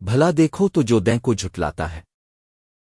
بھلا دیکھو تو جو دیں کو جھٹلاتا ہے۔